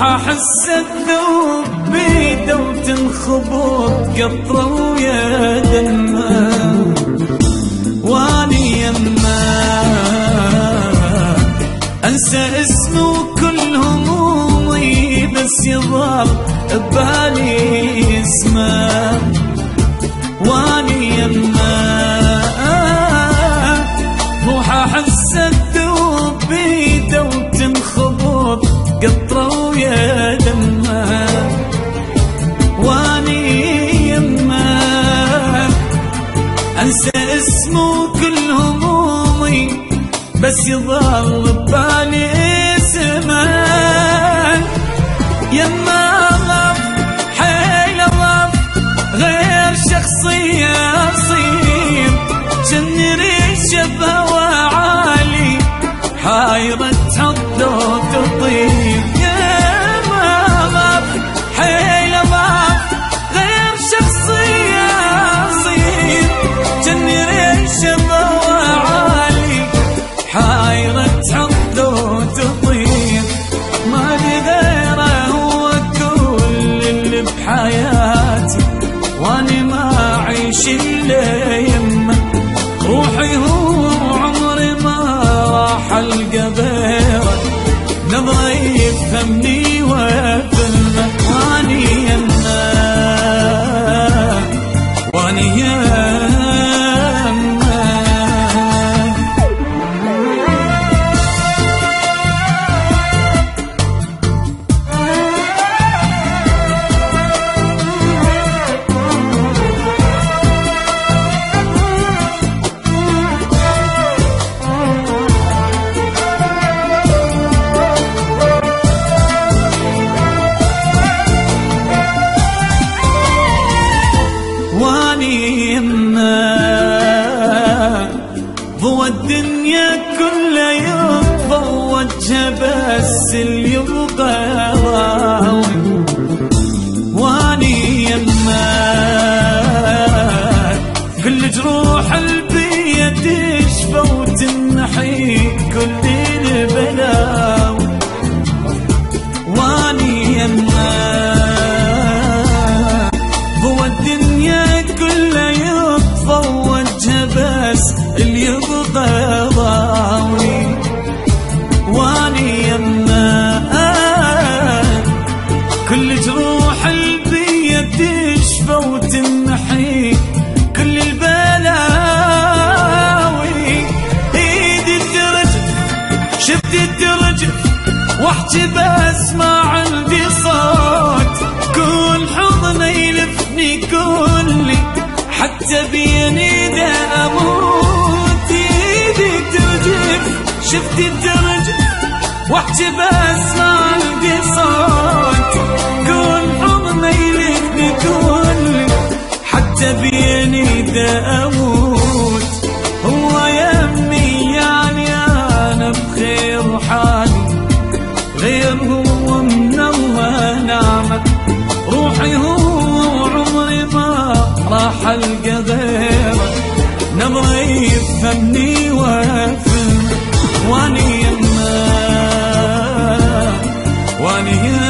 واحس الذوب بيده وتنخبط قطرة ويا دمه واني يمه أنسى اسمه وكل همومي بس يظل ببالي أنسى اسمه كل همومي بس يظل ببالي اسمه. يما غف حيل غف غير شخصية أصير جن ريش اعيش الا يمه روحي هو عمري ما راح ألقى غيره نظره يفهمني ويفهمه ضوى الدنيا كلها يبقى وجهه بس اللي يبقى ما عندي صوت كل حضن يلفني كلي حتى بيني دا أموت. ايدي ترجف شفت الدرج واحكي بس ما عندي صوت كل حضن يلفني كلي حتى بيني دا أموت. هو يمي يعني أنا بخير حالي حلقة غيره نبغى يفهمني وافهم. واني يما واني يما